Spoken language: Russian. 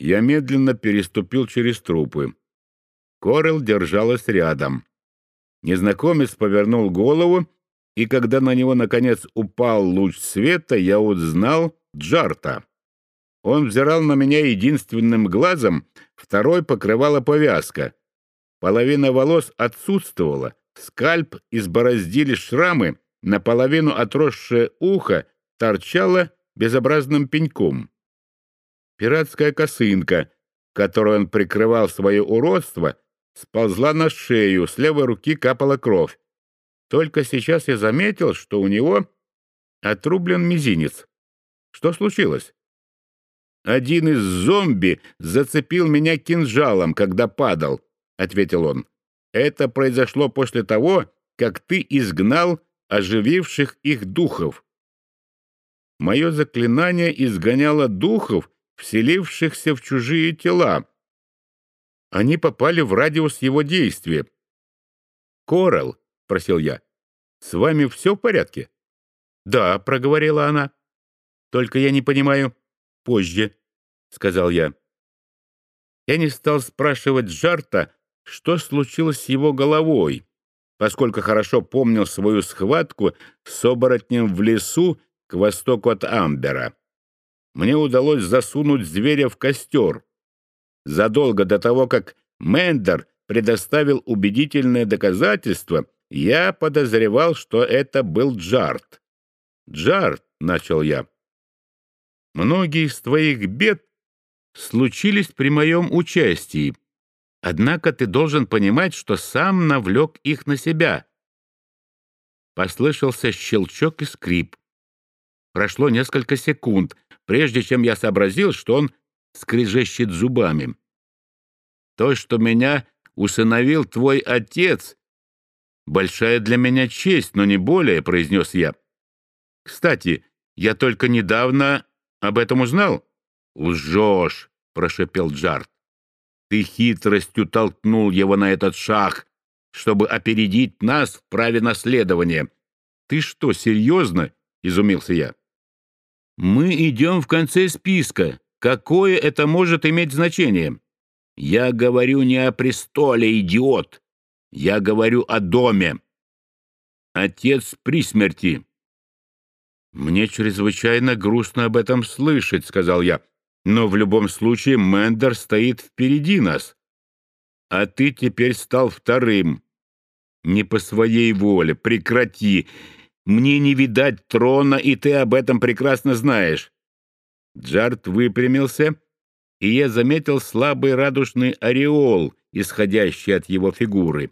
Я медленно переступил через трупы. Корел держалась рядом. Незнакомец повернул голову, и когда на него, наконец, упал луч света, я узнал Джарта. Он взирал на меня единственным глазом, второй покрывала повязка. Половина волос отсутствовала, скальп избороздили шрамы, наполовину отросшее ухо торчало безобразным пеньком. Пиратская косынка, которой он прикрывал свое уродство, сползла на шею, с левой руки капала кровь. Только сейчас я заметил, что у него отрублен мизинец. Что случилось? Один из зомби зацепил меня кинжалом, когда падал, — ответил он. Это произошло после того, как ты изгнал ожививших их духов. Мое заклинание изгоняло духов, вселившихся в чужие тела. Они попали в радиус его действия. «Коралл», — просил я, — «с вами все в порядке?» «Да», — проговорила она. «Только я не понимаю. Позже», — сказал я. Я не стал спрашивать Жарта, что случилось с его головой, поскольку хорошо помнил свою схватку с оборотнем в лесу к востоку от Амбера. Мне удалось засунуть зверя в костер. Задолго до того, как Мендер предоставил убедительное доказательство, я подозревал, что это был Джарт. «Джарт», — начал я, — «многие из твоих бед случились при моем участии, однако ты должен понимать, что сам навлек их на себя». Послышался щелчок и скрип. Прошло несколько секунд, прежде чем я сообразил, что он скрежещет зубами. То, что меня усыновил твой отец, большая для меня честь, но не более, — произнес я. Кстати, я только недавно об этом узнал. Лжешь, — прошепел Джарт. Ты хитростью толкнул его на этот шаг, чтобы опередить нас в праве наследования. Ты что, серьезно? — изумился я. Мы идем в конце списка. Какое это может иметь значение? Я говорю не о престоле, идиот. Я говорю о доме. Отец при смерти. Мне чрезвычайно грустно об этом слышать, сказал я. Но в любом случае Мендер стоит впереди нас. А ты теперь стал вторым. Не по своей воле. Прекрати. Мне не видать трона, и ты об этом прекрасно знаешь». Джарт выпрямился, и я заметил слабый радужный ореол, исходящий от его фигуры.